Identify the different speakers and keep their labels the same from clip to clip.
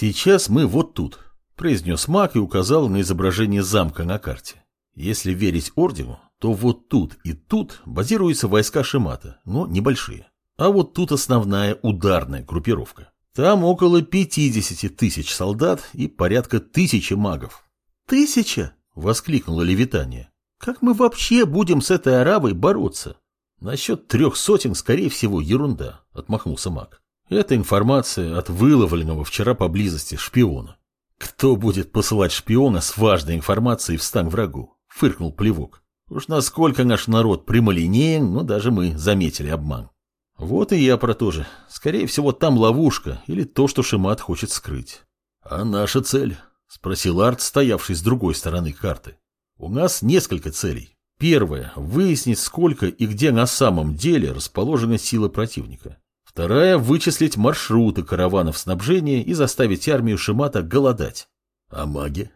Speaker 1: Сейчас мы вот тут, произнес маг и указал на изображение замка на карте. Если верить ордену, то вот тут и тут базируются войска Шимата, но небольшие. А вот тут основная ударная группировка. Там около 50 тысяч солдат и порядка тысячи магов. «Тысяча?» — воскликнула Левитания. «Как мы вообще будем с этой арабой бороться?» «Насчет трех сотен, скорее всего, ерунда», — отмахнулся маг. «Это информация от выловленного вчера поблизости шпиона». «Кто будет посылать шпиона с важной информацией в стан врагу?» — фыркнул Плевок. «Уж насколько наш народ прямолинеен, но даже мы заметили обман». Вот и я про то же. Скорее всего, там ловушка или то, что Шимат хочет скрыть. А наша цель? Спросил Арт, стоявший с другой стороны карты. У нас несколько целей. Первая – выяснить, сколько и где на самом деле расположены силы противника. Вторая – вычислить маршруты караванов снабжения и заставить армию Шимата голодать. А маги?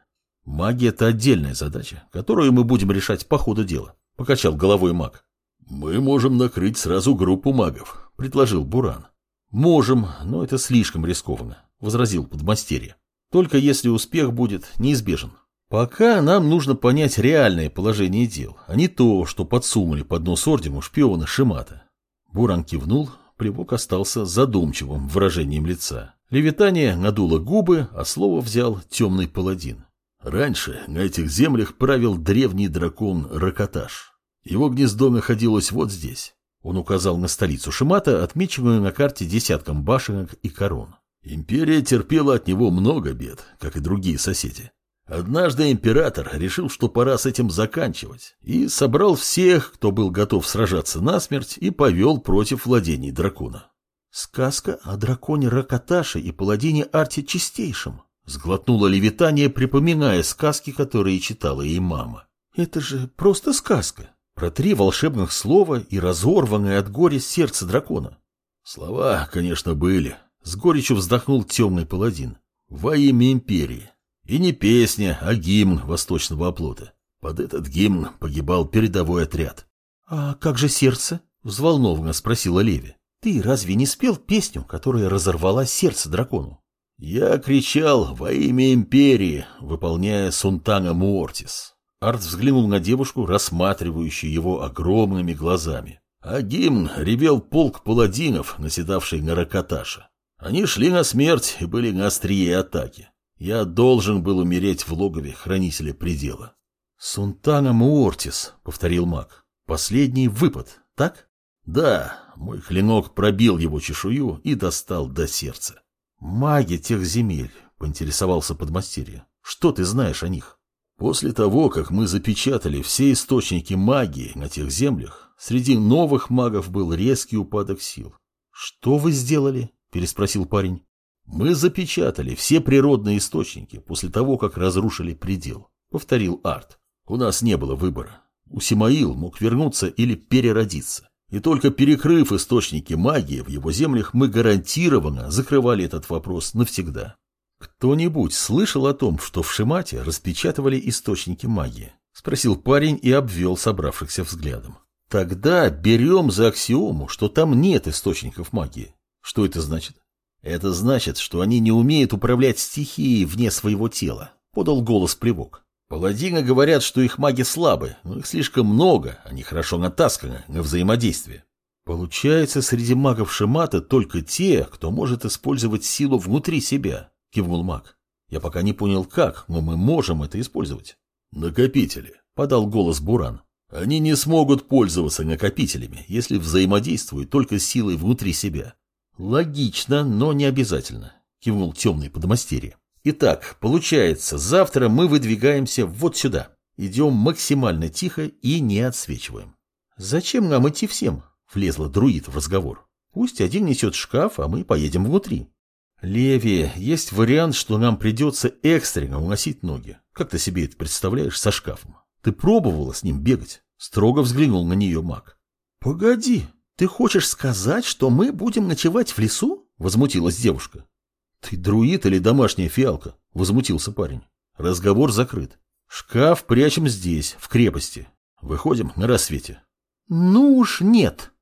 Speaker 1: Магия – это отдельная задача, которую мы будем решать по ходу дела, – покачал головой маг. «Мы можем накрыть сразу группу магов», — предложил Буран. «Можем, но это слишком рискованно», — возразил подмастерье. «Только если успех будет неизбежен. Пока нам нужно понять реальное положение дел, а не то, что подсунули под нос ордену шпиона Шимата». Буран кивнул, плевок остался задумчивым выражением лица. Левитание надуло губы, а слово взял темный паладин. Раньше на этих землях правил древний дракон Ракоташ. Его гнездо находилось вот здесь. Он указал на столицу Шимата, отмеченную на карте десятком башенок и корон. Империя терпела от него много бед, как и другие соседи. Однажды император решил, что пора с этим заканчивать, и собрал всех, кто был готов сражаться насмерть, и повел против владений дракона. «Сказка о драконе Ракаташе и паладине Арте Чистейшем», сглотнула Левитания, припоминая сказки, которые читала ей мама. «Это же просто сказка. Про три волшебных слова и разорванное от горя сердце дракона. Слова, конечно, были. С горечью вздохнул темный паладин. Во имя империи. И не песня, а гимн восточного оплота. Под этот гимн погибал передовой отряд. — А как же сердце? — взволнованно спросила Леви. — Ты разве не спел песню, которая разорвала сердце дракону? Я кричал во имя империи, выполняя Сунтана Муортис. Арт взглянул на девушку, рассматривающую его огромными глазами. А гимн ревел полк паладинов, наседавший на Ракаташа. Они шли на смерть и были на острие атаки. Я должен был умереть в логове хранителя предела. «Сунтана Муортис», — повторил маг. «Последний выпад, так?» «Да, мой клинок пробил его чешую и достал до сердца». «Маги тех земель», — поинтересовался подмастерье. «Что ты знаешь о них?» После того, как мы запечатали все источники магии на тех землях, среди новых магов был резкий упадок сил. «Что вы сделали?» – переспросил парень. «Мы запечатали все природные источники после того, как разрушили предел», – повторил Арт. «У нас не было выбора. Усимаил мог вернуться или переродиться. И только перекрыв источники магии в его землях, мы гарантированно закрывали этот вопрос навсегда. «Кто-нибудь слышал о том, что в Шимате распечатывали источники магии?» — спросил парень и обвел собравшихся взглядом. «Тогда берем за аксиому, что там нет источников магии. Что это значит?» «Это значит, что они не умеют управлять стихией вне своего тела», — подал голос плевок. «Паладины говорят, что их маги слабы, но их слишком много, они хорошо натасканы на взаимодействие». Получается, среди магов Шимата только те, кто может использовать силу внутри себя, кивнул маг. Я пока не понял как, но мы можем это использовать. Накопители, подал голос Буран. Они не смогут пользоваться накопителями, если взаимодействуют только силой внутри себя. Логично, но не обязательно, кивнул темный подмастерье. Итак, получается, завтра мы выдвигаемся вот сюда. Идем максимально тихо и не отсвечиваем. Зачем нам идти всем? Влезла друид в разговор. Пусть один несет шкаф, а мы поедем внутри. «Леви, есть вариант, что нам придется экстренно уносить ноги. Как ты себе это представляешь со шкафом? Ты пробовала с ним бегать?» Строго взглянул на нее маг. «Погоди, ты хочешь сказать, что мы будем ночевать в лесу?» Возмутилась девушка. «Ты друид или домашняя фиалка?» Возмутился парень. Разговор закрыт. Шкаф прячем здесь, в крепости. Выходим на рассвете. «Ну уж нет»,